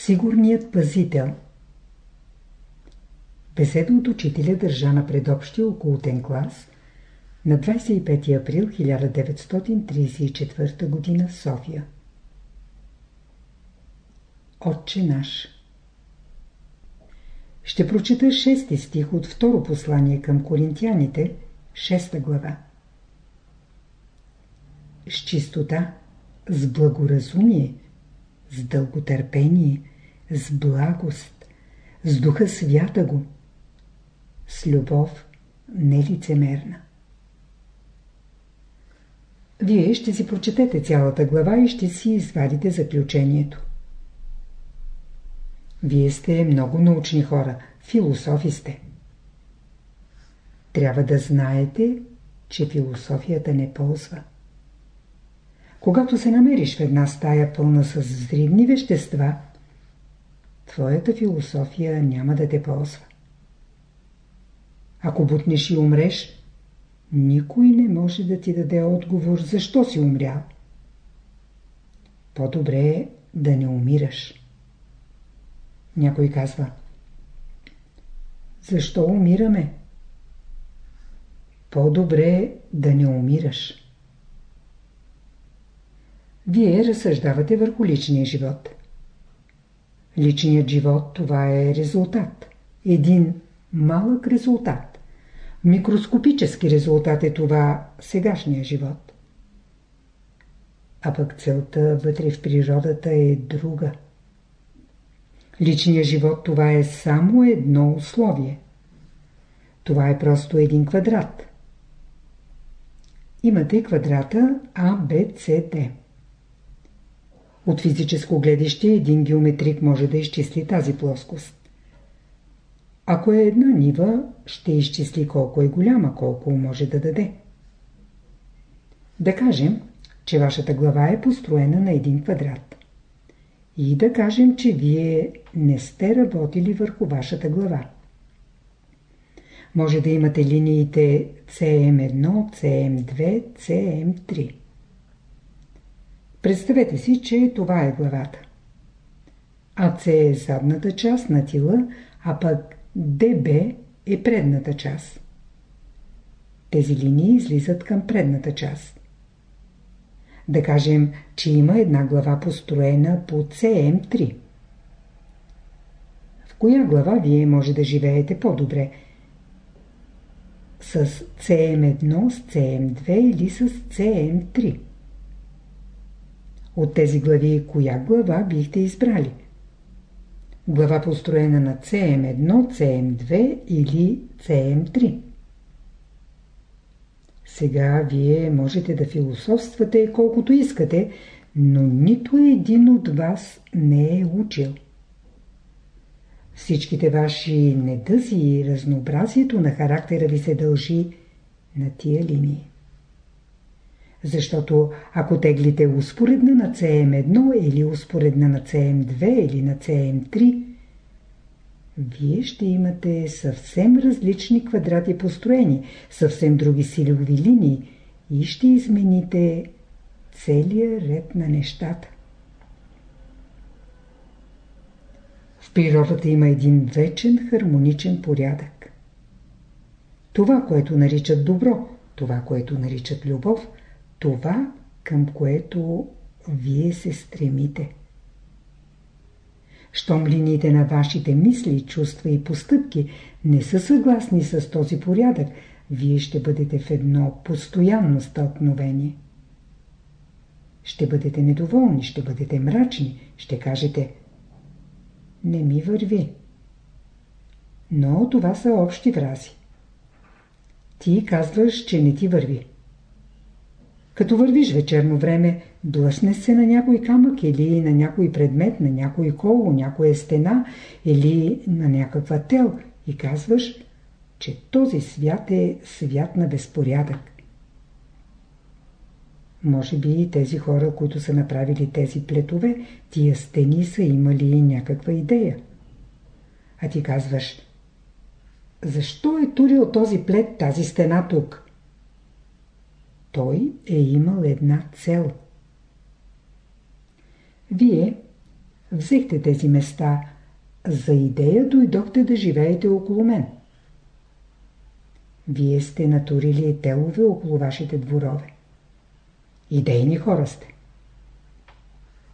Сигурният пазител Беседа от учителя държа на предобщия околотен клас на 25 април 1934 г. София. Отче наш Ще прочита шести стих от второ послание към коринтияните, шеста глава. С чистота, с благоразумие, с дълготърпение, с благост, с духа свята го, с любов нелицемерна. Вие ще си прочетете цялата глава и ще си извадите заключението. Вие сте много научни хора, философи сте. Трябва да знаете, че философията не ползва. Когато се намериш в една стая пълна с взривни вещества, твоята философия няма да те ползва. Ако бутнеш и умреш, никой не може да ти даде отговор защо си умрял. По-добре е да не умираш. Някой казва Защо умираме? По-добре е да не умираш. Вие разсъждавате върху личния живот. Личният живот това е резултат. Един малък резултат. Микроскопически резултат е това сегашния живот. А пък целта вътре в природата е друга. Личният живот това е само едно условие. Това е просто един квадрат. Имате квадрата А, Б, С, Д. От физическо гледище един геометрик може да изчисли тази плоскост. Ако е една нива, ще изчисли колко е голяма, колко може да даде. Да кажем, че вашата глава е построена на един квадрат. И да кажем, че вие не сте работили върху вашата глава. Може да имате линиите CM1, CM2, CM3. Представете си, че това е главата. АЦ е задната част на тила, а пък ДБ е предната част. Тези линии излизат към предната част. Да кажем, че има една глава построена по CM3. В коя глава вие може да живеете по-добре? С CM1, с CM2 или с CM3? От тези глави, коя глава бихте избрали? Глава построена на CM1, CM2 или CM3. Сега вие можете да философствате колкото искате, но нито един от вас не е учил. Всичките ваши недъзи и разнообразието на характера ви се дължи на тия линии. Защото ако теглите успоредна на CM1 или успоредна на CM2 или на CM3, вие ще имате съвсем различни квадрати построени, съвсем други силови линии и ще измените целия ред на нещата. В природата има един вечен хармоничен порядък. Това, което наричат добро, това, което наричат любов – това, към което вие се стремите. Щом линиите на вашите мисли, чувства и постъпки не са съгласни с този порядък, вие ще бъдете в едно постоянно стълкновение. Ще бъдете недоволни, ще бъдете мрачни, ще кажете Не ми върви. Но това са общи фрази. Ти казваш, че не ти върви. Като вървиш вечерно време, блъсне се на някой камък или на някой предмет, на някой коло, някоя стена или на някаква тел и казваш, че този свят е свят на безпорядък. Може би тези хора, които са направили тези плетове, тия стени са имали някаква идея. А ти казваш, защо е турил този плет тази стена тук? Той е имал една цел. Вие, Взехте тези места. За идея дойдохте да живеете около мен. Вие сте натурили телове около вашите дворове. Идейни хора сте.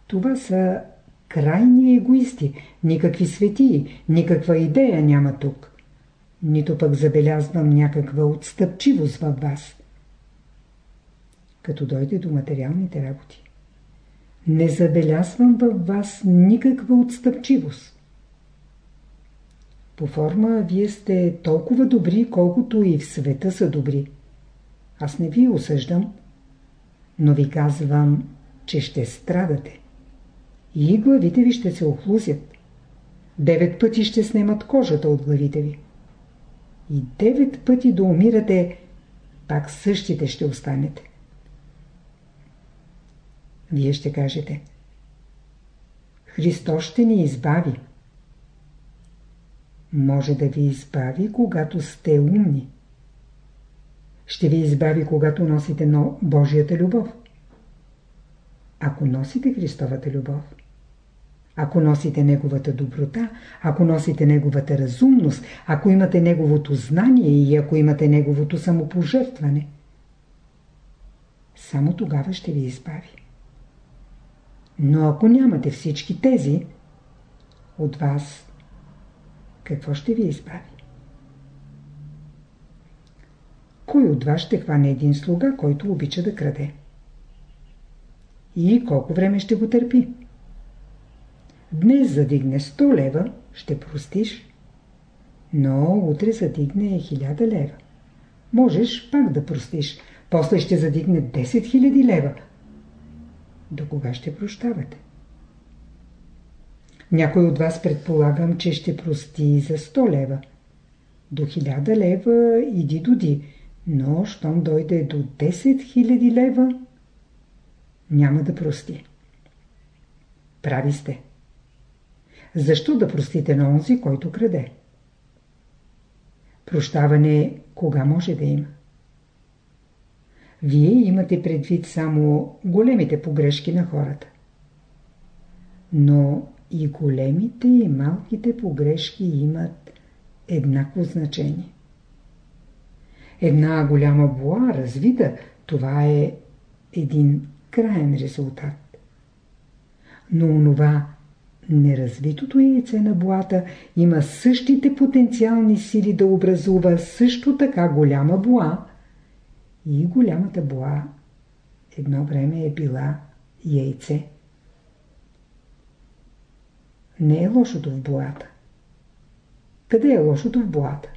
Това са крайни егоисти, никакви светии, никаква идея няма тук. Нито пък забелязвам някаква отстъпчивост във вас. Като дойде до материалните работи, не забелязвам във вас никаква отстъпчивост. По форма вие сте толкова добри, колкото и в света са добри. Аз не ви осъждам, но ви казвам, че ще страдате. И главите ви ще се охлузят. Девет пъти ще снемат кожата от главите ви. И девет пъти да умирате, пак същите ще останете. Вие ще кажете Христос ще ни избави. Може да ви избави, когато сте умни. Ще ви избави, когато носите но Божията любов. Ако носите Христовата любов, ако носите Неговата доброта, ако носите Неговата разумност, ако имате Неговото знание и ако имате Неговото самопожертване, само тогава ще ви избави. Но ако нямате всички тези, от вас какво ще ви избави? Кой от вас ще хване един слуга, който обича да краде? И колко време ще го търпи? Днес задигне 100 лева, ще простиш, но утре задигне 1000 лева. Можеш пак да простиш, после ще задигне 10 000 лева. До кога ще прощавате? Някой от вас предполагам, че ще прости за 100 лева. До 1000 лева иди доди, но щом дойде до 10 000 лева, няма да прости. Прави сте. Защо да простите на онзи, който краде? Прощаване кога може да има? Вие имате предвид само големите погрешки на хората. Но и големите и малките погрешки имат еднакво значение. Една голяма буа, развита, това е един краен резултат. Но онова неразвитото яйце на буата има същите потенциални сили да образува също така голяма буа и голямата буа едно време е била яйце. Не е лошото в буата. Къде е лошото в буата?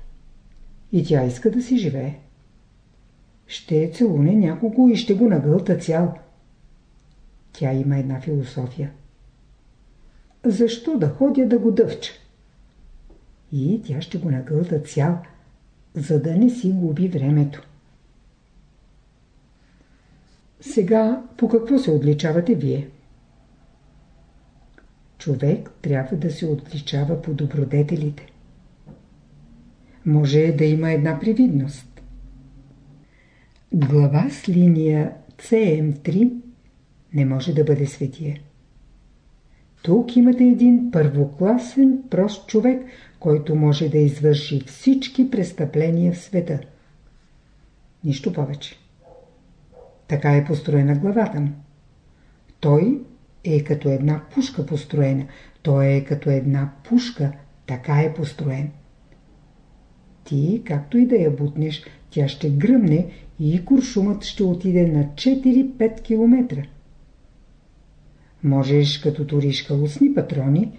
И тя иска да си живее. Ще целуне някого и ще го нагълта цял. Тя има една философия. Защо да ходя да го дъвча? И тя ще го нагълта цял, за да не си губи времето. Сега по какво се отличавате вие? Човек трябва да се отличава по добродетелите. Може да има една привидност. Глава с линия CM3 не може да бъде светия. Тук имате един първокласен прост човек, който може да извърши всички престъпления в света. Нищо повече. Така е построена главата му. Той е като една пушка построена. Той е като една пушка, така е построен. Ти, както и да я бутнеш, тя ще гръмне и куршумът ще отиде на 4-5 км. Можеш като туриш калусни патрони,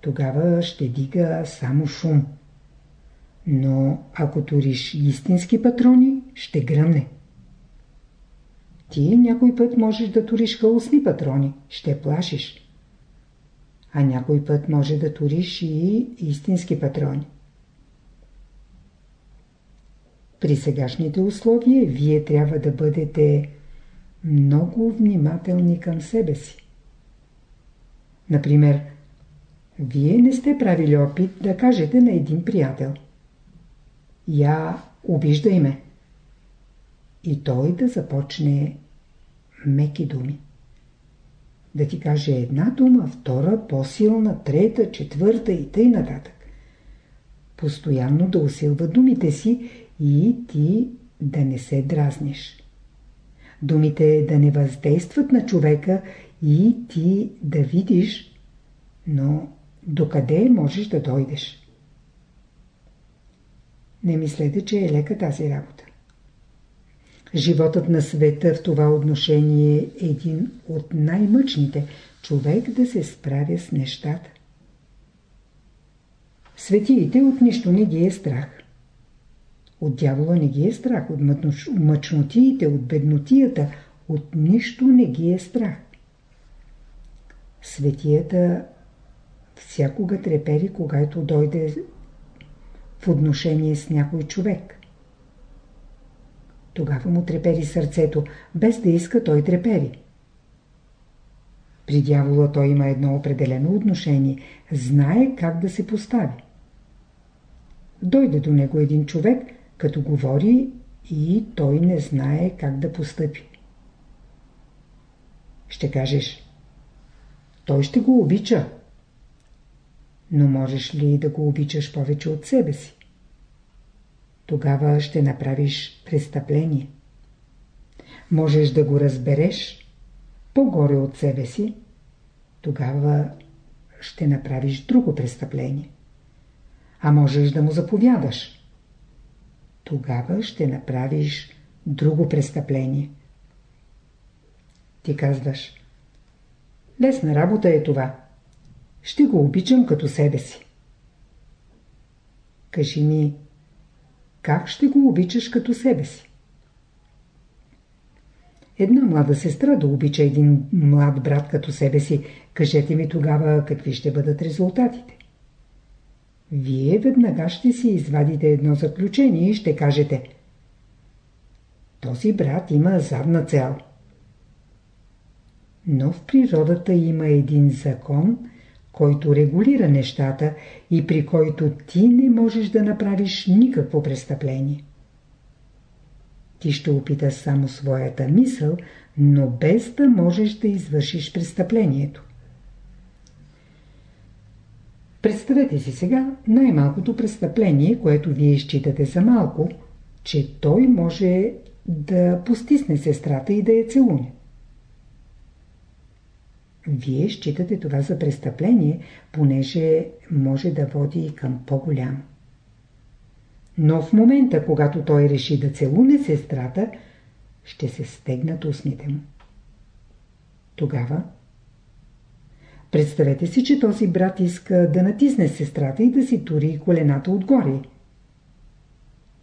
тогава ще дига само шум. Но ако туриш истински патрони, ще гръмне. Ти някой път можеш да туриш халусни патрони, ще плашиш. А някой път може да туриш и истински патрони. При сегашните условия вие трябва да бъдете много внимателни към себе си. Например, вие не сте правили опит да кажете на един приятел. Я обиждай ме. И той да започне меки думи. да ти каже една дума, втора, по-силна, трета, четвърта и тъй нататък. Постоянно да усилва думите си и ти да не се дразниш. Думите да не въздействат на човека и ти да видиш, но докъде можеш да дойдеш. Не мислете, че е лека тази работа. Животът на света в това отношение е един от най-мъчните. Човек да се справя с нещата. Светиите от нищо не ги е страх. От дявола не ги е страх, от мъчнотиите, от беднотията, от нищо не ги е страх. Светията всякога трепери, когато дойде в отношение с някой човек. Тогава му трепери сърцето, без да иска той трепери. При дявола той има едно определено отношение, знае как да се постави. Дойде до него един човек, като говори и той не знае как да постъпи. Ще кажеш, той ще го обича. Но можеш ли да го обичаш повече от себе си? Тогава ще направиш престъпление. Можеш да го разбереш по-горе от себе си, тогава ще направиш друго престъпление. А можеш да му заповядаш. Тогава ще направиш друго престъпление. Ти казваш, лесна работа е това. Ще го обичам като себе си. Кажи ми, как ще го обичаш като себе си? Една млада сестра да обича един млад брат като себе си, кажете ми тогава какви ще бъдат резултатите. Вие веднага ще си извадите едно заключение и ще кажете Този брат има задна цел. Но в природата има един закон, който регулира нещата и при който ти не можеш да направиш никакво престъпление. Ти ще опиташ само своята мисъл, но без да можеш да извършиш престъплението. Представете си сега най-малкото престъпление, което вие считате за малко, че той може да постисне сестрата и да я целуне. Вие считате това за престъпление, понеже може да води и към по-голямо. Но в момента, когато той реши да целуне сестрата, ще се стегнат устните му. Тогава Представете си, че този брат иска да натисне сестрата и да си тури колената отгоре.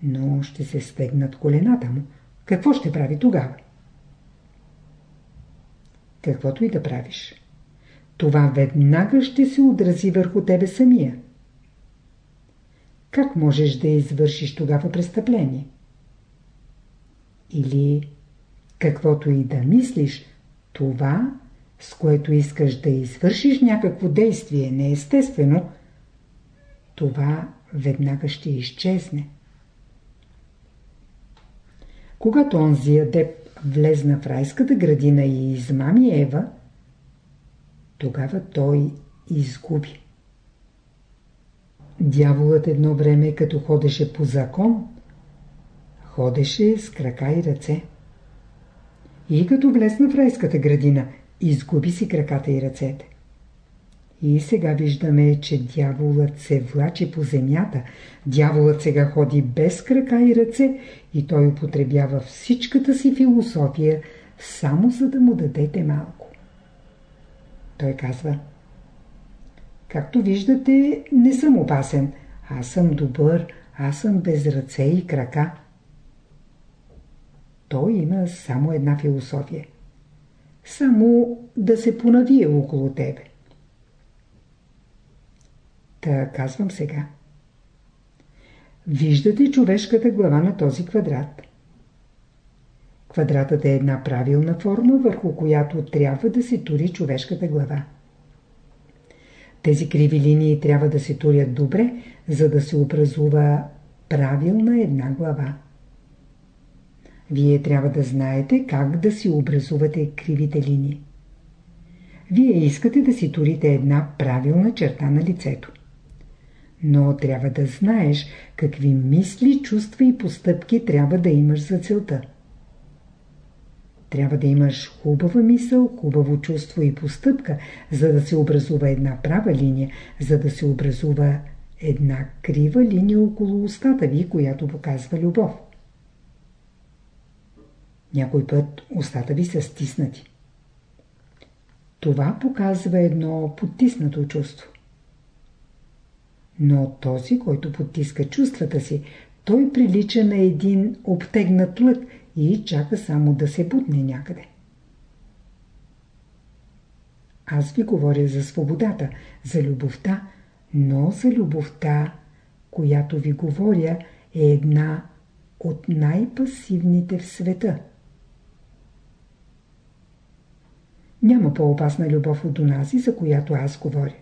Но ще се стегнат колената му. Какво ще прави тогава? Каквото и да правиш. Това веднага ще се отрази върху тебе самия. Как можеш да извършиш тогава престъпление? Или каквото и да мислиш, това с което искаш да извършиш някакво действие неестествено, това веднага ще изчезне. Когато онзи адеп влезна в райската градина и измами Ева, тогава той изгуби. Дяволът едно време, като ходеше по закон, ходеше с крака и ръце. И като влезна в райската градина – изгуби си краката и ръцете. И сега виждаме, че дяволът се влачи по земята. Дяволът сега ходи без крака и ръце и той употребява всичката си философия, само за да му дадете малко. Той казва Както виждате, не съм опасен. Аз съм добър, аз съм без ръце и крака. Той има само една философия – само да се понавие около тебе. Та казвам сега. Виждате човешката глава на този квадрат. Квадратът е една правилна форма, върху която трябва да се тури човешката глава. Тези криви линии трябва да се турят добре, за да се образува правилна една глава. Вие трябва да знаете как да си образувате кривите линии. Вие искате да си турите една правилна черта на лицето. Но трябва да знаеш какви мисли, чувства и постъпки трябва да имаш за целта. Трябва да имаш хубава мисъл, хубаво чувство и постъпка, за да се образува една права линия, за да се образува една крива линия около устата ви, която показва любов. Някой път устата ви са стиснати. Това показва едно потиснато чувство. Но този, който потиска чувствата си, той прилича на един обтегнат лък и чака само да се бутне някъде. Аз ви говоря за свободата, за любовта, но за любовта, която ви говоря, е една от най-пасивните в света. Няма по-опасна любов от онази, за която аз говоря.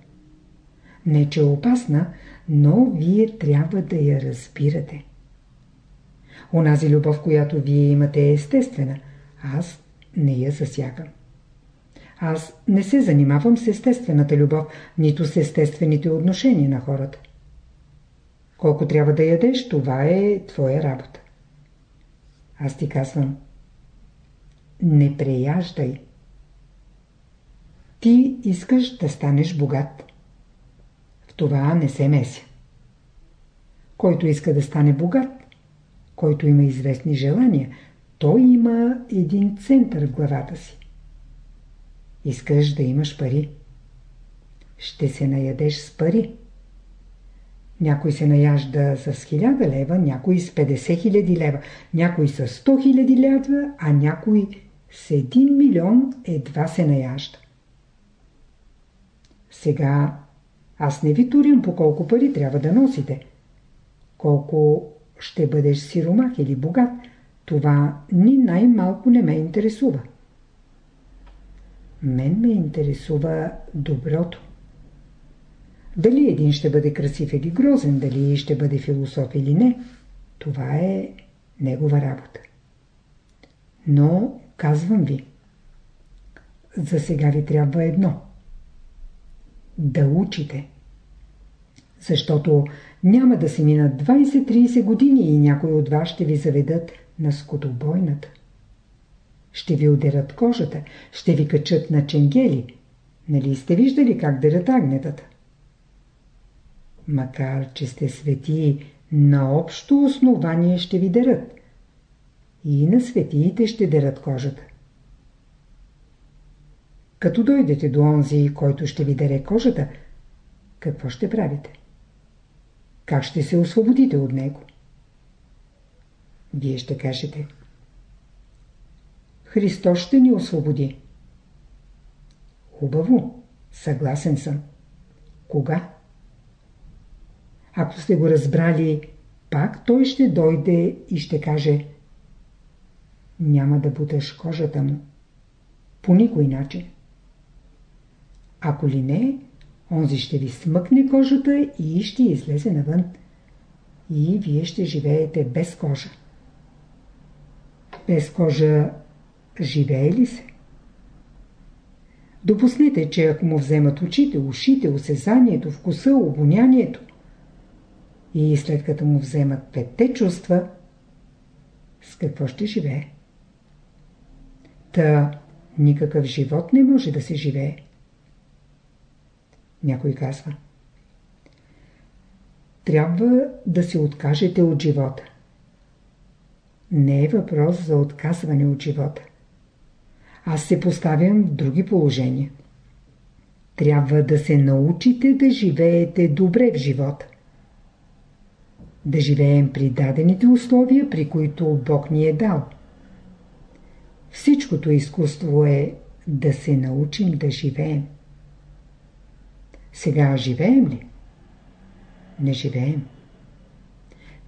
Не, че е опасна, но вие трябва да я разбирате. Онази любов, която вие имате е естествена. Аз не я засягам. Аз не се занимавам с естествената любов, нито с естествените отношения на хората. Колко трябва да ядеш, това е твоя работа. Аз ти казвам, не преяждай. Ти искаш да станеш богат. Това не се меся. Който иска да стане богат, който има известни желания, той има един център в главата си. Искаш да имаш пари. Ще се наядеш с пари. Някой се наяжда с 1000 лева, някой с 50 000 лева, някой с 100 000 лева, а някой с 1 милион едва се наяжда. Сега аз не ви турям по колко пари трябва да носите. Колко ще бъдеш сиромах или богат, това ни най-малко не ме интересува. Мен ме интересува доброто. Дали един ще бъде красив или грозен, дали ще бъде философ или не, това е негова работа. Но, казвам ви, за сега ви трябва едно. Да учите. Защото няма да се минат 20-30 години и някой от вас ще ви заведат на скотобойната. Ще ви удерат кожата, ще ви качат на ченгели. Нали сте виждали как дерат агнетата? Макар, че сте свети, на общо основание ще ви дерат. И на светиите ще дерат кожата. Като дойдете до онзи, който ще ви дере кожата, какво ще правите? Как ще се освободите от него? Вие ще кажете. Христос ще ни освободи. Хубаво, съгласен съм. Кога? Ако сте го разбрали, пак той ще дойде и ще каже Няма да буташ кожата му. По никой начин. Ако ли не, онзи ще ви смъкне кожата и ще излезе навън. И вие ще живеете без кожа. Без кожа живее ли се? Допуснете, че ако му вземат очите, ушите, осезанието, вкуса, обонянието и след като му вземат петте чувства, с какво ще живее? Та никакъв живот не може да се живее. Някой казва. Трябва да се откажете от живота. Не е въпрос за отказване от живота. Аз се поставям в други положения. Трябва да се научите да живеете добре в живота. Да живеем при дадените условия, при които Бог ни е дал. Всичкото изкуство е да се научим да живеем. Сега живеем ли? Не живеем.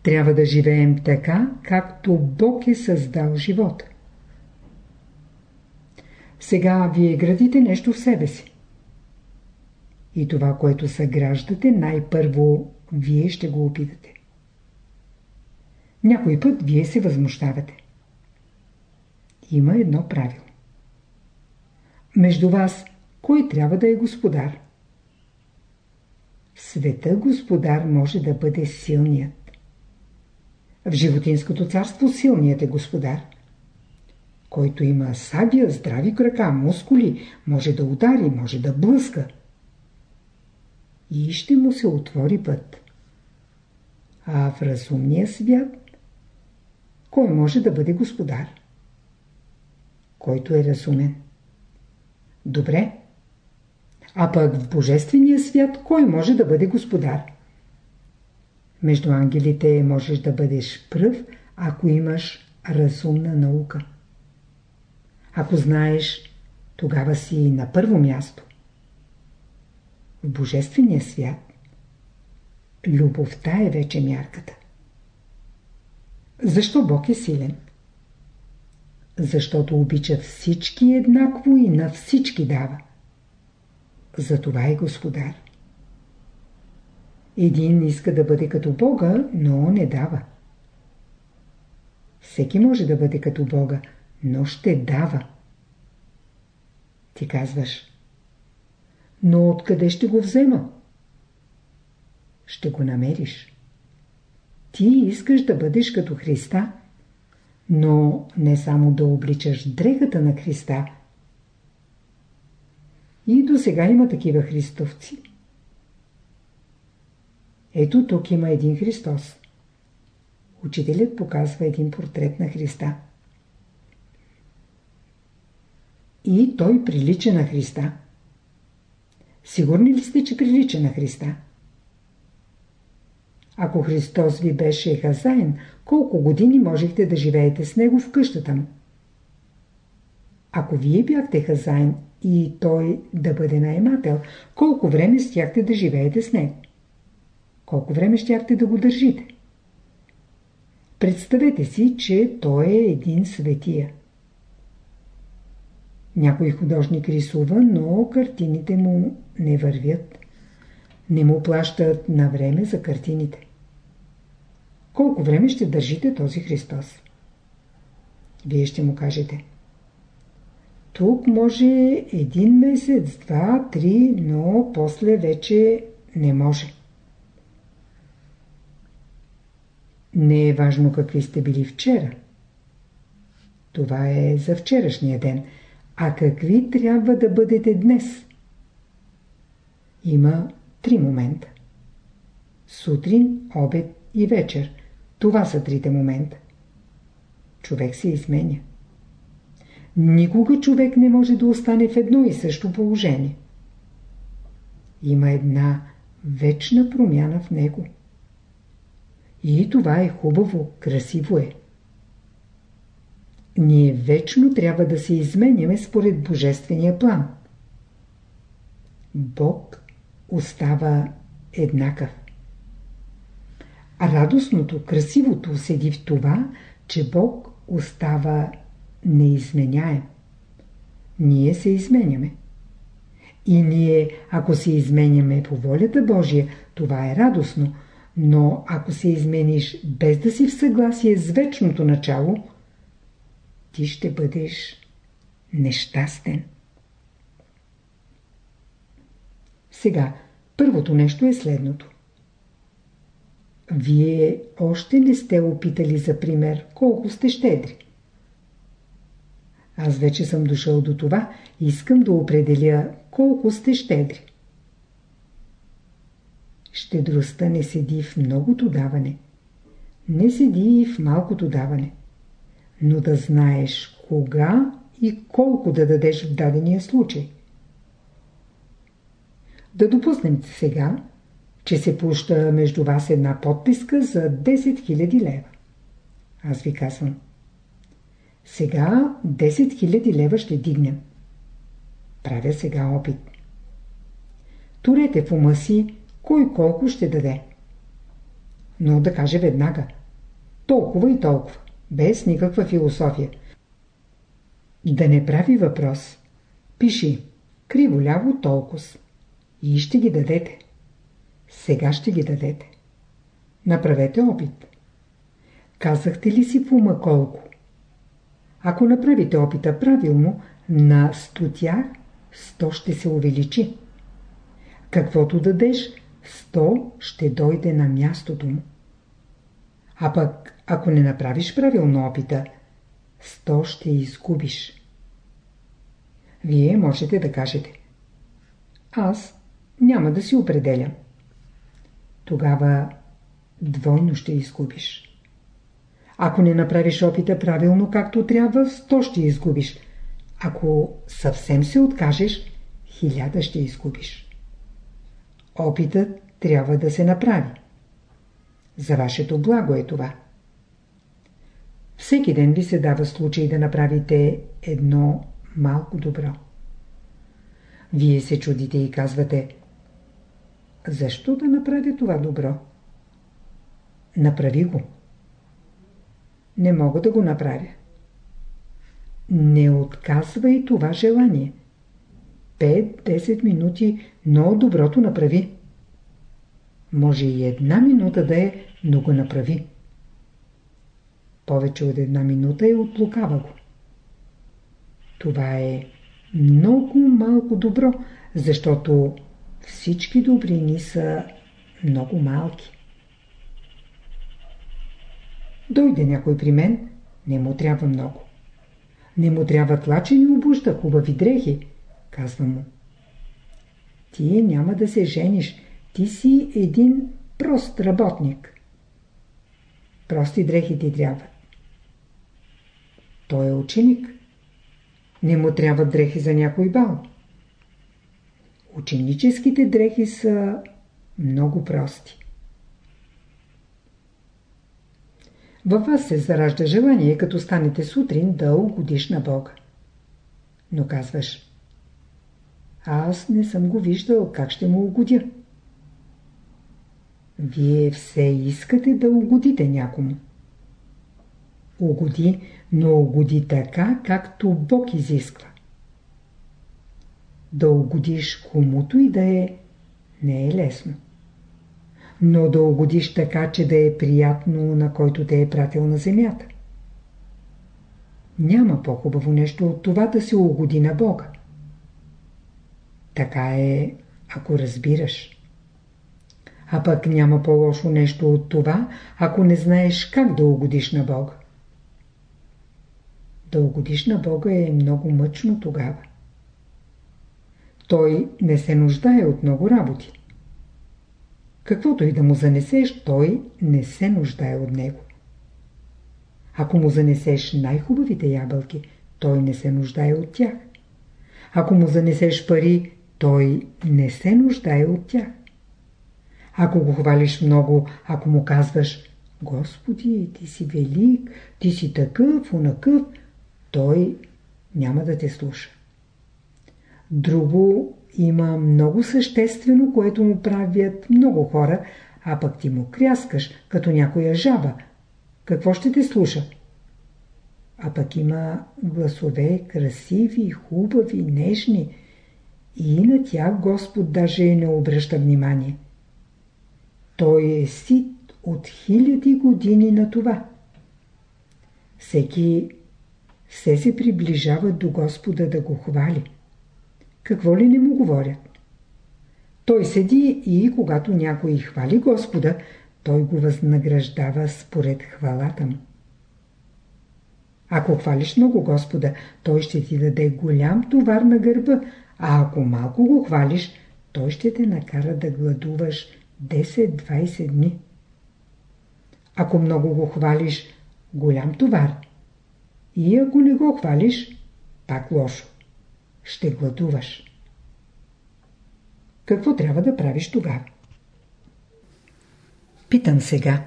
Трябва да живеем така, както Бог е създал живота. Сега вие градите нещо в себе си. И това, което съграждате, най-първо вие ще го опитате. Някой път вие се възмущавате. Има едно правило. Между вас кой трябва да е господар. Света господар може да бъде силният. В животинското царство силният е господар. Който има сабия, здрави крака, мускули, може да удари, може да блъска. И ще му се отвори път. А в разумния свят кой може да бъде господар? Който е разумен. Добре. А пък в Божествения свят кой може да бъде господар? Между ангелите можеш да бъдеш пръв, ако имаш разумна наука. Ако знаеш, тогава си на първо място. В Божествения свят любовта е вече мярката. Защо Бог е силен? Защото обича всички еднакво и на всички дава. Затова е господар. Един иска да бъде като Бога, но не дава. Всеки може да бъде като Бога, но ще дава. Ти казваш, но откъде ще го взема? Ще го намериш. Ти искаш да бъдеш като Христа, но не само да обличаш дрехата на Христа. И до сега има такива христовци. Ето тук има един Христос. Учителят показва един портрет на Христа. И той прилича на Христа. Сигурни ли сте, че прилича на Христа? Ако Христос ви беше хазаин, колко години можехте да живеете с него в къщата му? Ако вие бяхте хазаин и той да бъде наемател, колко време стяхте да живеете с него? Колко време щяхте да го държите? Представете си, че той е един светия. Някой художник рисува, но картините му не вървят. Не му плащат на време за картините. Колко време ще държите този Христос? Вие ще му кажете. Тук може един месец, два, три, но после вече не може. Не е важно какви сте били вчера. Това е за вчерашния ден. А какви трябва да бъдете днес? Има три момента. Сутрин, обед и вечер. Това са трите момента. Човек се изменя. Никога човек не може да остане в едно и също положение. Има една вечна промяна в него. И това е хубаво, красиво е. Ние вечно трябва да се изменяме според Божествения план. Бог остава еднакъв. Радостното, красивото седи в това, че Бог остава неизменяем. Ние се изменяме. И ние, ако се изменяме по волята Божия, това е радостно, но ако се измениш без да си в съгласие с вечното начало, ти ще бъдеш нещастен. Сега, първото нещо е следното. Вие още не сте опитали за пример колко сте щедри. Аз вече съм дошъл до това и искам да определя колко сте щедри. Щедростта не седи в многото даване. Не седи и в малкото даване. Но да знаеш кога и колко да дадеш в дадения случай. Да допуснем сега, че се пуща между вас една подписка за 10 000 лева. Аз ви казвам. Сега 10 000 лева ще дигнем. Правя сега опит. Турете в ума си кой колко ще даде. Но да каже веднага. Толкова и толкова. Без никаква философия. Да не прави въпрос. Пиши. Криво-ляво толкова. И ще ги дадете. Сега ще ги дадете. Направете опит. Казахте ли си в ума колко? Ако направите опита правилно, на стотях 100 ще се увеличи. Каквото дадеш, 100 ще дойде на мястото му. А пък, ако не направиш правилно опита, 100 ще изгубиш. Вие можете да кажете. Аз няма да си определям. Тогава двойно ще изгубиш. Ако не направиш опита правилно както трябва, сто ще изгубиш. Ако съвсем се откажеш, хиляда ще изгубиш. Опитът трябва да се направи. За вашето благо е това. Всеки ден ви се дава случай да направите едно малко добро. Вие се чудите и казвате Защо да направя това добро? Направи го. Не мога да го направя. Не отказвай това желание. 5-10 минути, но доброто направи. Може и една минута да е, но го направи. Повече от една минута е отплукава го. Това е много малко добро, защото всички добрини са много малки. Дойде някой при мен, не му трябва много. Не му трябва тлачени обуща, хубави дрехи, казва му. Ти няма да се жениш, ти си един прост работник. Прости дрехи ти трябва. Той е ученик. Не му трябва дрехи за някой бал. Ученическите дрехи са много прости. Във вас се заражда желание, като станете сутрин, да угодиш на Бога. Но казваш, аз не съм го виждал, как ще му угодя? Вие все искате да угодите някому. Угоди, но угоди така, както Бог изисква. Да угодиш комуто и да е, не е лесно. Но да угодиш така, че да е приятно на който те е пратил на земята. Няма по-хубаво нещо от това да се угоди на Бога. Така е, ако разбираш. А пък няма по-лошо нещо от това, ако не знаеш как да угодиш на Бога. Да угодиш на Бога е много мъчно тогава. Той не се нуждае от много работи. Каквото и да му занесеш, той не се нуждае от него. Ако му занесеш най-хубавите ябълки, той не се нуждае от тях. Ако му занесеш пари, той не се нуждае от тях. Ако го хвалиш много, ако му казваш Господи, ти си велик, ти си такъв, онакъв, той няма да те слуша. Друго има много съществено, което му правят много хора, а пък ти му кряскаш, като някоя жаба. Какво ще те слуша? А пък има гласове красиви, хубави, нежни. И на тях Господ даже не обръща внимание. Той е сит от хиляди години на това. Всеки все се приближава до Господа да го хвали. Какво ли не му говорят? Той седи и когато някой хвали Господа, той го възнаграждава според хвалата му. Ако хвалиш много Господа, той ще ти даде голям товар на гърба, а ако малко го хвалиш, той ще те накара да гладуваш 10-20 дни. Ако много го хвалиш, голям товар. И ако не го хвалиш, пак лошо. Ще гладуваш. Какво трябва да правиш тогава? Питам сега.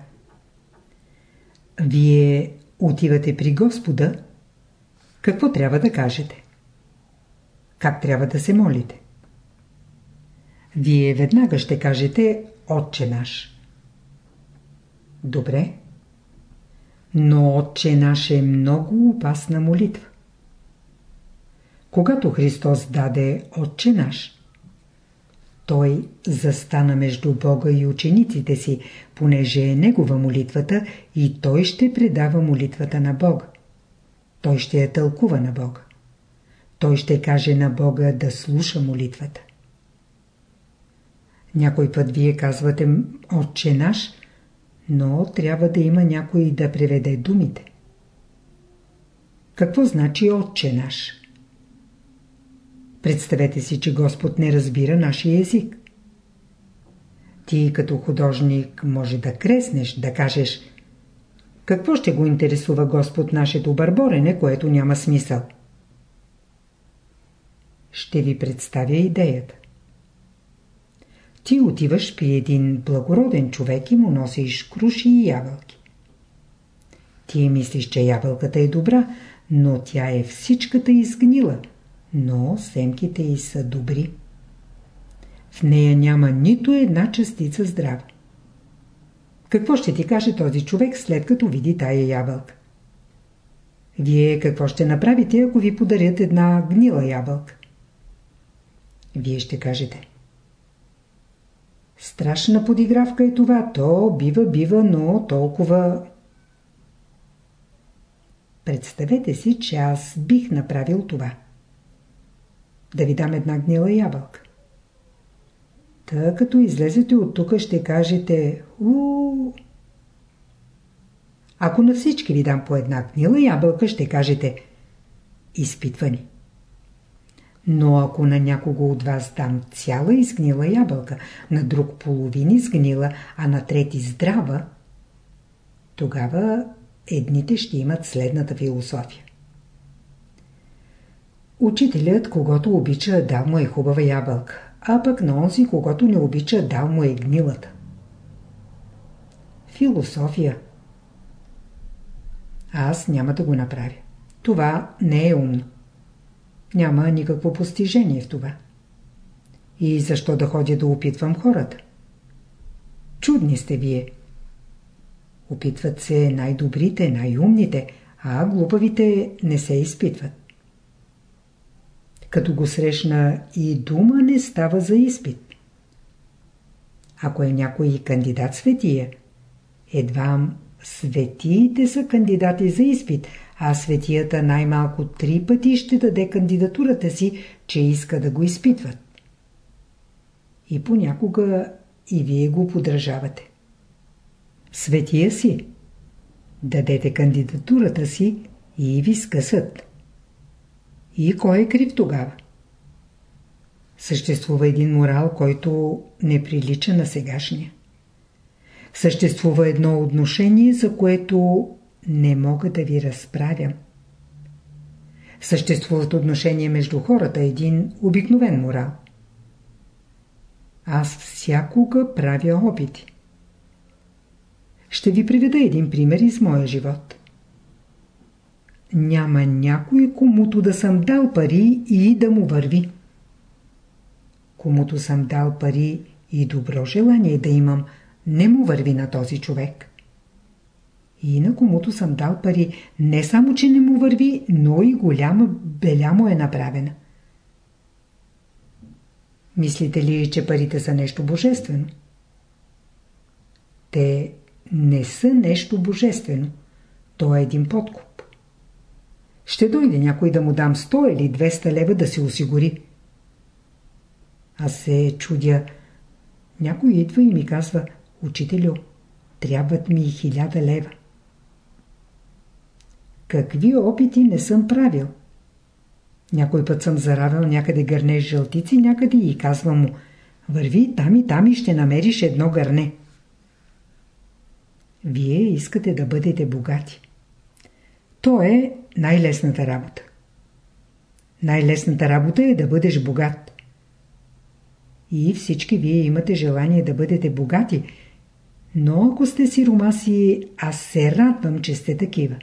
Вие отивате при Господа, какво трябва да кажете? Как трябва да се молите? Вие веднага ще кажете Отче наш. Добре. Но Отче наш е много опасна молитва. Когато Христос даде Отче наш, той застана между Бога и учениците си, понеже е Негова молитвата и Той ще предава молитвата на Бога. Той ще я тълкува на Бога. той ще каже на Бога да слуша молитвата. Някой път вие казвате Отче наш, но трябва да има някой да преведе думите. Какво значи Отче наш? Представете си, че Господ не разбира нашия език. Ти като художник може да креснеш, да кажеш какво ще го интересува Господ нашето бърборене, което няма смисъл. Ще ви представя идеята. Ти отиваш при един благороден човек и му носиш круши и ябълки. Ти мислиш, че ябълката е добра, но тя е всичката изгнила, но семките й са добри. В нея няма нито една частица здрава. Какво ще ти каже този човек след като види тая ябълка? Вие какво ще направите, ако ви подарят една гнила ябълка? Вие ще кажете. Страшна подигравка е това. То бива, бива, но толкова... Представете си, че аз бих направил това. Да ви дам една гнила ябълка. Та като излезете от тук ще кажете у Ако на всички ви дам по една гнила ябълка, ще кажете изпитвани. Но ако на някого от вас дам цяла изгнила ябълка, на друг половин изгнила, а на трети здрава, тогава едните ще имат следната философия. Учителят, когато обича, дал му е хубава ябълка, а пък на онзи, когато не обича, дал му е гнилата. Философия. Аз няма да го направя. Това не е умно. Няма никакво постижение в това. И защо да ходя да опитвам хората? Чудни сте вие. Опитват се най-добрите, най-умните, а глупавите не се изпитват. Като го срещна и дума не става за изпит. Ако е някой кандидат светия, едва светиите са кандидати за изпит, а светията най-малко три пъти ще даде кандидатурата си, че иска да го изпитват. И понякога и вие го подражавате. Светия си. Дадете кандидатурата си и ви скъсат. И кой е крив тогава? Съществува един морал, който не прилича на сегашния. Съществува едно отношение, за което не мога да ви разправям. Съществуват отношения между хората, един обикновен морал. Аз всякога правя опити. Ще ви приведа един пример из моя живот. Няма някой, комуто да съм дал пари и да му върви. Комуто съм дал пари и добро желание да имам, не му върви на този човек. И на комуто съм дал пари, не само, че не му върви, но и голяма беля му е направена. Мислите ли, че парите са нещо божествено? Те не са нещо божествено. То е един подкуп. Ще дойде някой да му дам 100 или 200 лева да се осигури. Аз се чудя. Някой идва и ми казва, учителю, трябват ми и хиляда лева. Какви опити не съм правил? Някой път съм заравил някъде гърне с жълтици, някъде и казвам му, върви там и там и ще намериш едно гърне. Вие искате да бъдете богати. То е най-лесната работа. Най-лесната работа е да бъдеш богат. И всички вие имате желание да бъдете богати, но ако сте сиромаси, аз се радвам, че сте такива.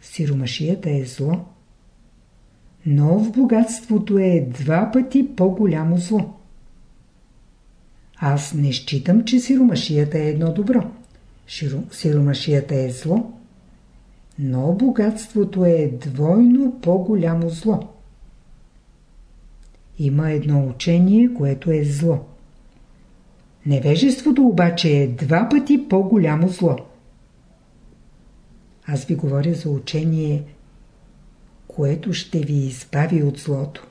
Сиромашията е зло. Но в богатството е два пъти по-голямо зло. Аз не считам, че сиромашията е едно добро. Сиромашията е зло, но богатството е двойно по-голямо зло. Има едно учение, което е зло. Невежеството обаче е два пъти по-голямо зло. Аз ви говоря за учение, което ще ви избави от злото.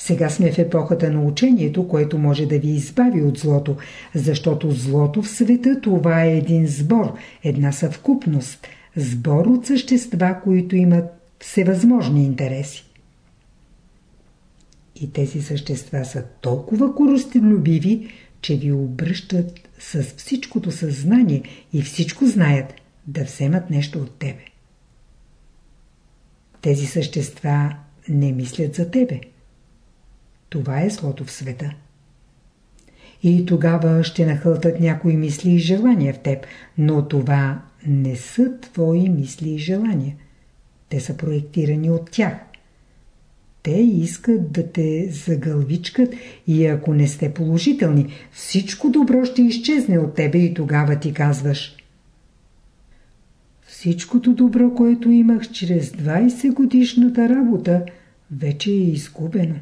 Сега сме в епохата на учението, което може да ви избави от злото, защото злото в света това е един сбор, една съвкупност, сбор от същества, които имат всевъзможни интереси. И тези същества са толкова коростолюбиви, че ви обръщат с всичкото съзнание и всичко знаят да вземат нещо от тебе. Тези същества не мислят за тебе. Това е злото в света. И тогава ще нахълтат някои мисли и желания в теб, но това не са твои мисли и желания. Те са проектирани от тях. Те искат да те загълвичкат и ако не сте положителни, всичко добро ще изчезне от тебе и тогава ти казваш Всичкото добро, което имах чрез 20 годишната работа, вече е изгубено.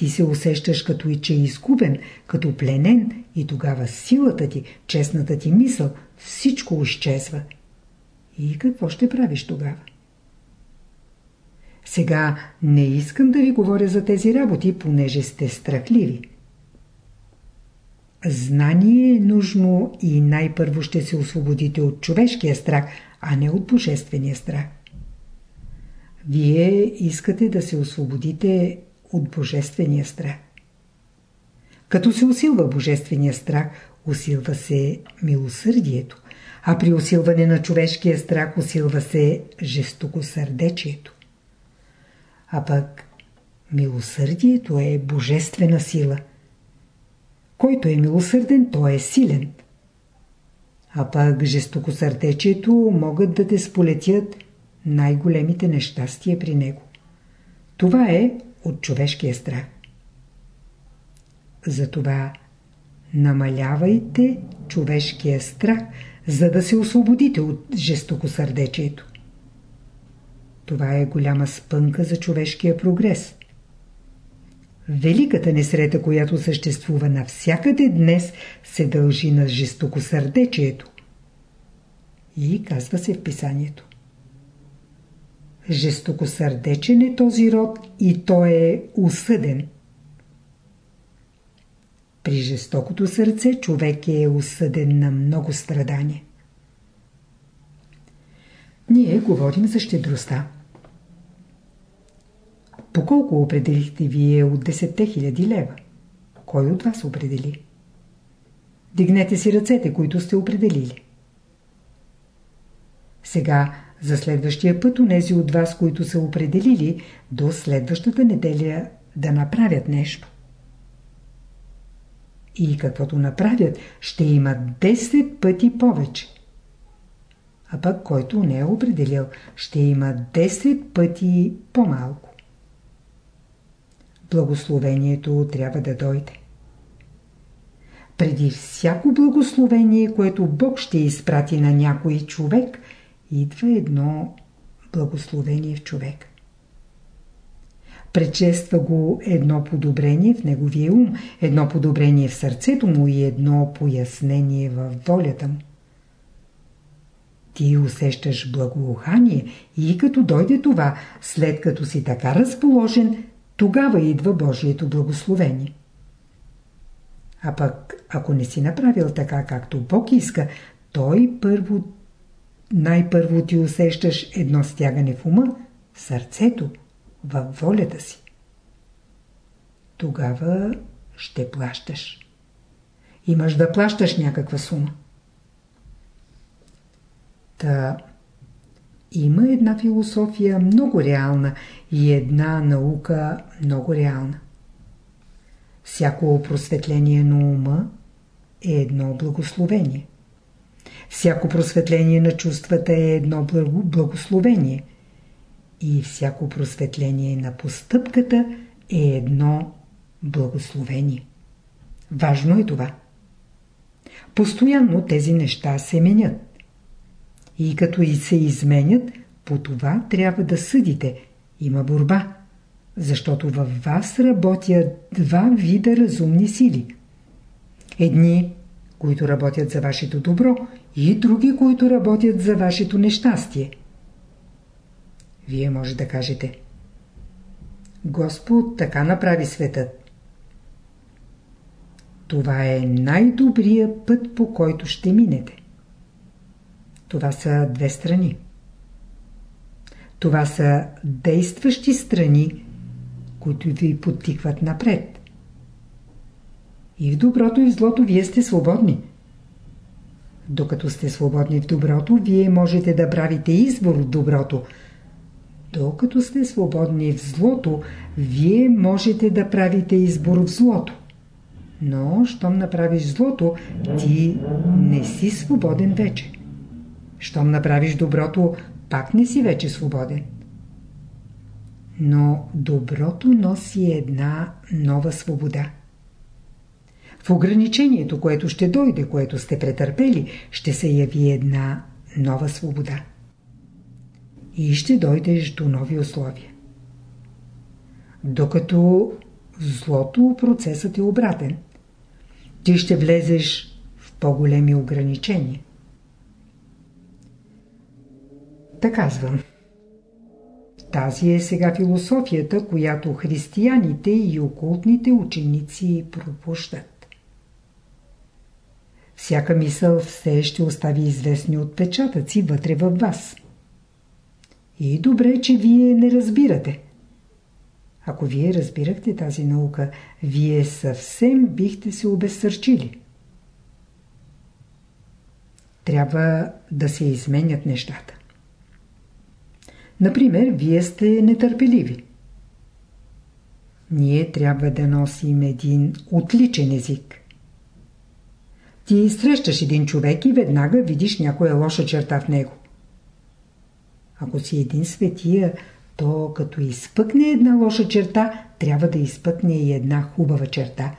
Ти се усещаш като и че е изгубен, като пленен и тогава силата ти, честната ти мисъл, всичко изчезва. И какво ще правиш тогава? Сега не искам да ви говоря за тези работи, понеже сте страхливи. Знание е нужно и най-първо ще се освободите от човешкия страх, а не от божествения страх. Вие искате да се освободите от божествения страх. Като се усилва божествения страх, усилва се милосърдието, а при усилване на човешкия страх усилва се жестокосърдечието. А пък милосърдието е божествена сила. Който е милосърден, той е силен. А пък жестокосърдечието могат да те сполетят най-големите нещастия при него. Това е от човешкия страх. Затова намалявайте човешкия страх, за да се освободите от жестокосърдечието. Това е голяма спънка за човешкия прогрес. Великата несрета, която съществува навсякъде днес, се дължи на жестокосърдечието. И казва се в писанието. Жестокосърдечен е този род и той е осъден. При жестокото сърце човек е осъден на много страдания. Ние говорим за щедростта. По колко определихте вие от 10 000 лева? Кой от вас определи? Дигнете си ръцете, които сте определили. Сега, за следващия път, унези от вас, които са определили, до следващата неделя да направят нещо. И каквото направят, ще имат 10 пъти повече. А пък който не е определил, ще има 10 пъти по-малко благословението трябва да дойде. Преди всяко благословение, което Бог ще изпрати на някой човек, идва едно благословение в човек. Предшества го едно подобрение в неговия ум, едно подобрение в сърцето му и едно пояснение в волята му. Ти усещаш благоухание и като дойде това, след като си така разположен, тогава идва Божието благословение. А пък, ако не си направил така, както Бог иска, той първо, най-първо ти усещаш едно стягане в ума, в сърцето, във волята си. Тогава ще плащаш. Имаш да плащаш някаква сума. Та има една философия много реална и една наука много реална. Всяко просветление на ума е едно благословение. Всяко просветление на чувствата е едно благословение. И всяко просветление на постъпката е едно благословение. Важно е това. Постоянно тези неща се менят. И като и се изменят, по това трябва да съдите. Има борба. Защото във вас работят два вида разумни сили. Едни, които работят за вашето добро, и други, които работят за вашето нещастие – Вие може да кажете Господ така направи светът. Това е най-добрият път, по който ще минете. Това са две страни. Това са действащи страни, които ви подтикват напред. И в доброто и в злото вие сте свободни. Докато сте свободни в доброто, вие можете да правите избор в доброто. Докато сте свободни в злото, вие можете да правите избор в злото. Но, щом направиш злото, ти не си свободен вече. Щом направиш доброто, пак не си вече свободен. Но доброто носи една нова свобода. В ограничението, което ще дойде, което сте претърпели, ще се яви една нова свобода. И ще дойдеш до нови условия. Докато в злото процесът е обратен. Ти ще влезеш в по-големи ограничения. Та казвам. Тази е сега философията, която християните и окултните ученици пропущат. Всяка мисъл все ще остави известни отпечатъци вътре във вас. И добре, че вие не разбирате. Ако вие разбирахте тази наука, вие съвсем бихте се обезсърчили. Трябва да се изменят нещата. Например, вие сте нетърпеливи. Ние трябва да носим един отличен език. Ти срещаш един човек и веднага видиш някоя лоша черта в него. Ако си един светия, то като изпъкне една лоша черта, трябва да изпъкне и една хубава черта.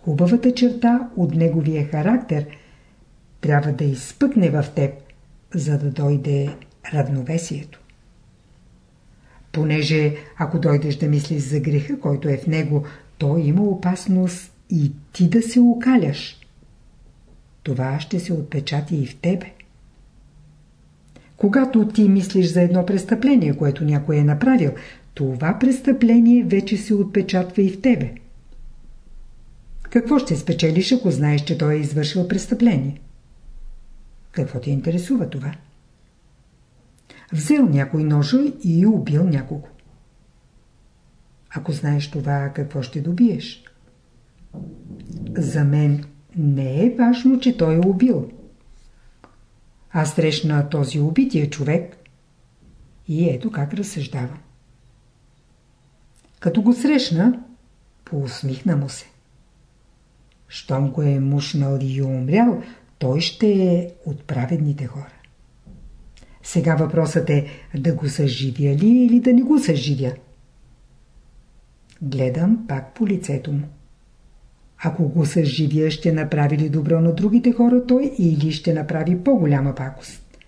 Хубавата черта от неговия характер трябва да изпъкне в теб, за да дойде равновесието. Понеже ако дойдеш да мислиш за греха, който е в него, то има опасност и ти да се окаляш. Това ще се отпечати и в тебе. Когато ти мислиш за едно престъпление, което някой е направил, това престъпление вече се отпечатва и в тебе. Какво ще спечелиш, ако знаеш, че той е извършил престъпление? Какво ти интересува това? Взел някой ножа и убил някого. Ако знаеш това, какво ще добиеш? За мен не е важно, че той е убил. Аз срещна този убития човек и ето как разсъждавам. Като го срещна, поусмихна му се. Щом го е мушнал и умрял, той ще е от праведните хора. Сега въпросът е да го съживя ли или да не го съживя. Гледам пак по лицето му. Ако го съживя, ще направи ли добро на другите хора той или ще направи по-голяма пакост?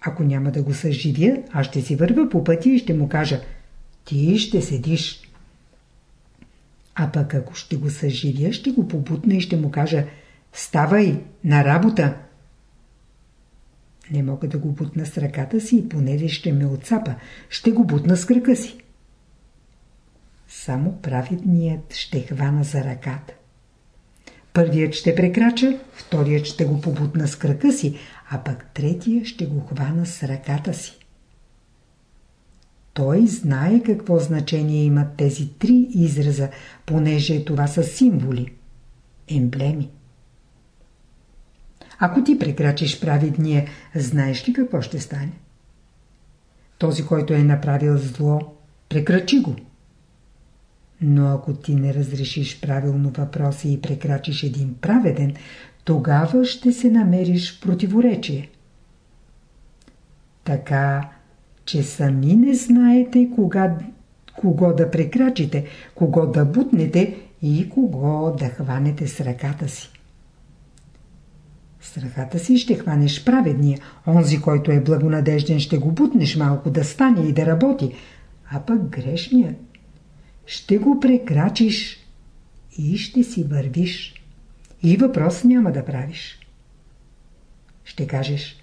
Ако няма да го съживя, аз ще си вървя по пътя и ще му кажа Ти ще седиш. А пък ако ще го съживя, ще го побутна и ще му кажа Ставай, на работа! Не мога да го бутна с ръката си понеже ще ме отцапа, ще го бутна с кръка си. Само праведният ще хвана за ръката. Първият ще прекрача, вторият ще го побутна с кръка си, а пък третия ще го хвана с ръката си. Той знае какво значение имат тези три израза, понеже това са символи, емблеми. Ако ти прекрачиш праведния, знаеш ли какво ще стане? Този, който е направил зло, прекрачи го. Но ако ти не разрешиш правилно въпроса и прекрачиш един праведен, тогава ще се намериш в противоречие. Така, че сами не знаете кога, кого да прекрачите, кого да бутнете и кого да хванете с ръката си. С ръката си ще хванеш праведния, онзи, който е благонадежден, ще го бутнеш малко да стане и да работи, а пък грешният ще го прекрачиш и ще си вървиш. И въпрос няма да правиш. Ще кажеш,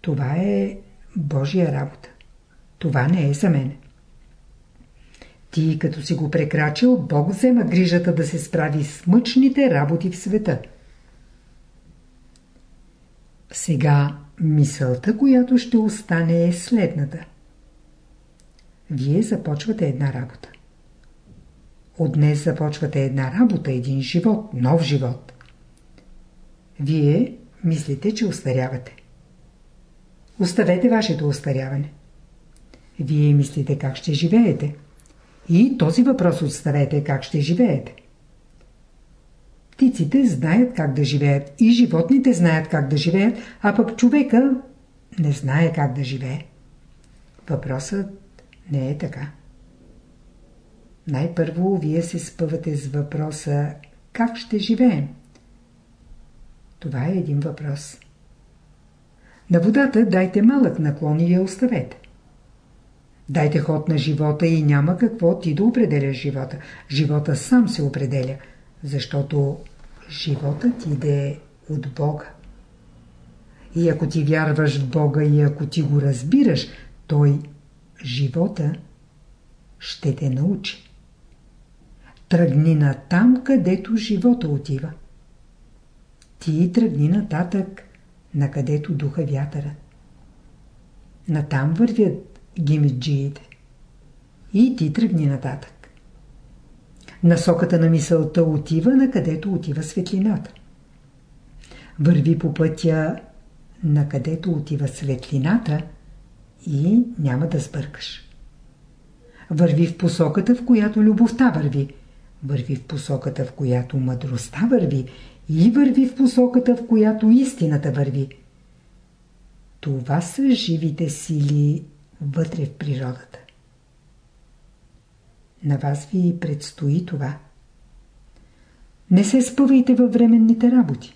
това е Божия работа. Това не е за мен. Ти, като си го прекрачил, Бог взема грижата да се справи с мъчните работи в света. Сега мисълта, която ще остане е следната. Вие започвате една работа. От днес започвате една работа, един живот, нов живот. Вие мислите, че устарявате. Оставете вашето устаряване. Вие мислите как ще живеете. И този въпрос оставете как ще живеете. Птиците знаят как да живеят и животните знаят как да живеят, а пък човека не знае как да живее. Въпросът не е така. Най-първо вие се спъвате с въпроса как ще живеем. Това е един въпрос. На водата дайте малък наклон и я оставете. Дайте ход на живота и няма какво ти да определяш живота. Живота сам се определя, защото животът иде от Бога. И ако ти вярваш в Бога и ако ти го разбираш, Той, живота, ще те научи. Тръгни на там, където живота отива. Ти тръгни нататък, на където духа вятъра. Натам вървят гимиджиите. И ти тръгни нататък. Насоката на мисълта отива, на където отива светлината. Върви по пътя, на където отива светлината и няма да сбъркаш. Върви в посоката, в която любовта върви. Върви в посоката, в която мъдростта върви. И върви в посоката, в която истината върви. Това са живите сили вътре в природата. На вас ви предстои това. Не се спъвайте във временните работи.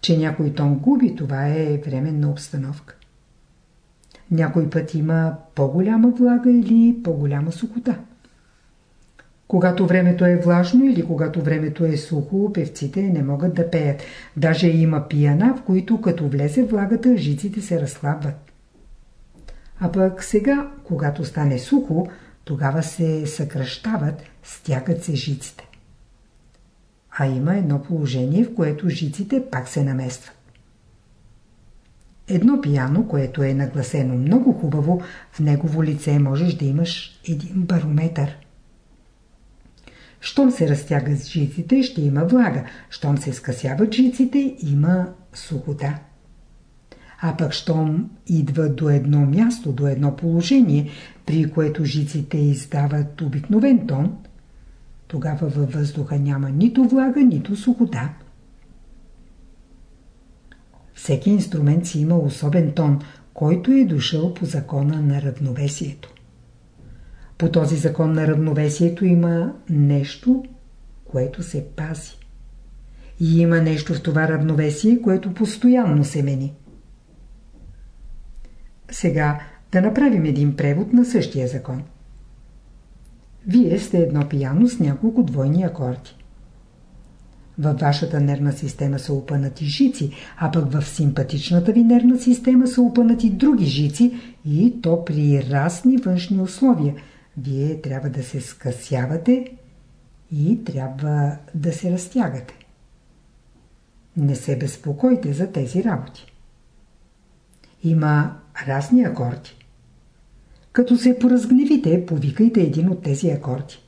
Че някой тон губи, това е временна обстановка. Някой път има по-голяма влага или по-голяма сухота. Когато времето е влажно или когато времето е сухо, певците не могат да пеят. Даже има пияна, в които като влезе влагата, жиците се разхлабват. А пък сега, когато стане сухо, тогава се съкръщават, стягат се жиците. А има едно положение, в което жиците пак се наместват. Едно пияно, което е нагласено много хубаво, в негово лице можеш да имаш един барометър. Щом се разтягат жиците, ще има влага. Щом се скъсяват жиците, има сухота. А пък щом идва до едно място, до едно положение, при което жиците издават обикновен тон, тогава във въздуха няма нито влага, нито сухота. Всеки инструмент си има особен тон, който е дошъл по закона на равновесието. По този закон на равновесието има нещо, което се пази. И има нещо в това равновесие, което постоянно се мени. Сега да направим един превод на същия закон. Вие сте едно пияно с няколко двойни акорди. Във вашата нервна система са опънати жици, а пък в симпатичната ви нервна система са опънати други жици и то при разни външни условия. Вие трябва да се скъсявате и трябва да се разтягате. Не се безпокойте за тези работи. Има разни акорди. Като се поразгневите, повикайте един от тези акорди.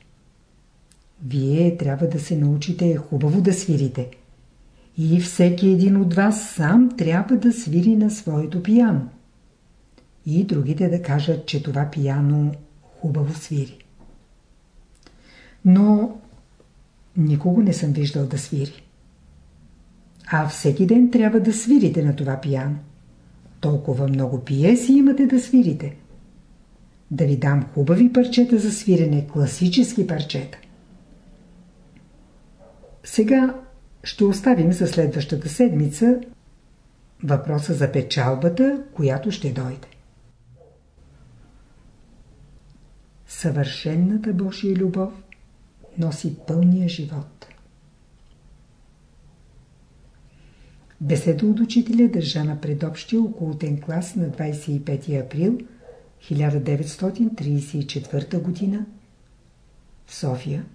Вие трябва да се научите хубаво да свирите. И всеки един от вас сам трябва да свири на своето пияно. И другите да кажат, че това пияно хубаво свири. Но никого не съм виждал да свири. А всеки ден трябва да свирите на това пияно. Толкова много пиеси имате да свирите. Да ви дам хубави парчета за свирене, класически парчета. Сега ще оставим за следващата седмица въпроса за печалбата, която ще дойде. Съвършенната Божия любов носи пълния живот. Беседа от учителя държа на предобщия околотен клас на 25 април 1934 г. София